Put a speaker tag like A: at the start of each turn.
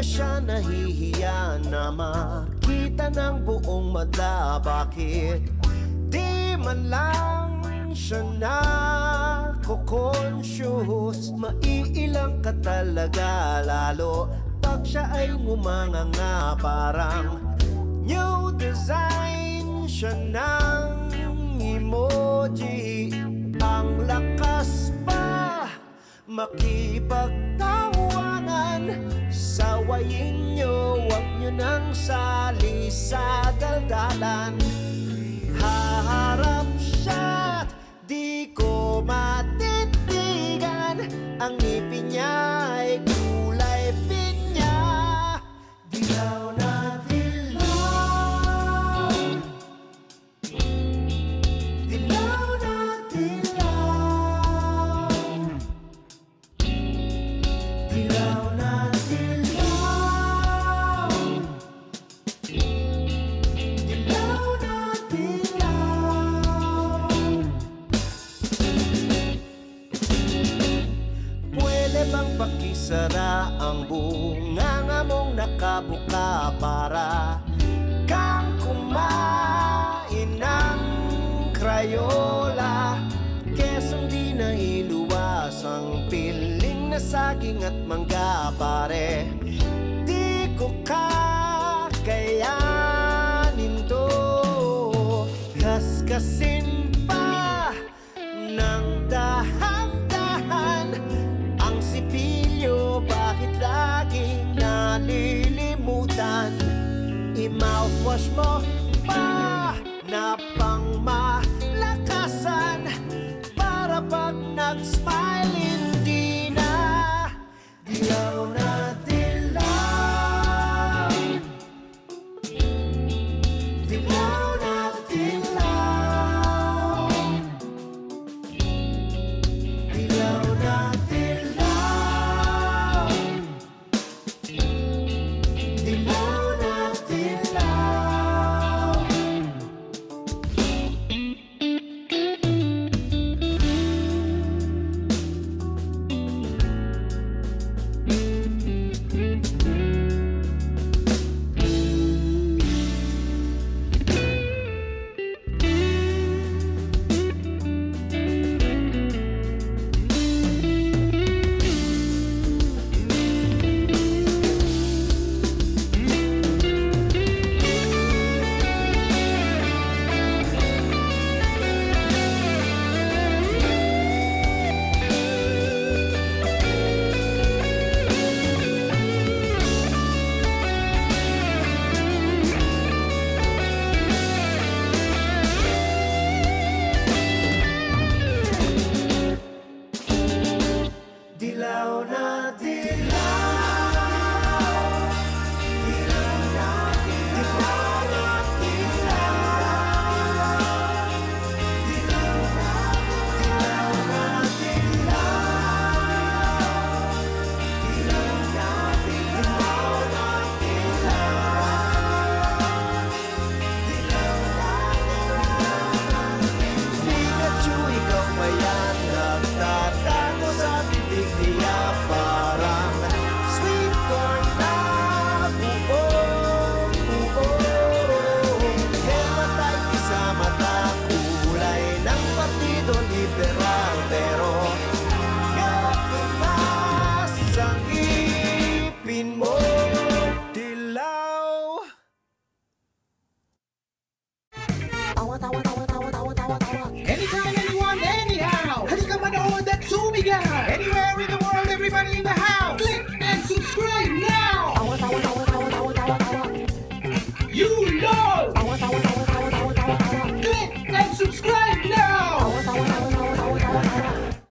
A: siya nahihiya na makita ng buong madla Bakit di man lang siya na conscious Maiilang ka talaga lalo Pag siya ay ngumanganga. Parang New design siya ng emoji. Ang lakas pa makipagtawanan Sawayin nyo, wag nyo nang sali sa daldalan ang bunganga mong nakabuka para kang kumain ng Crayola. Kesong di na iluwas ang piling na saging at mangga pare. Di ko kakayanin to. Kaskasin pa I-mouthwash mo pa na pang na dilaw Yeah.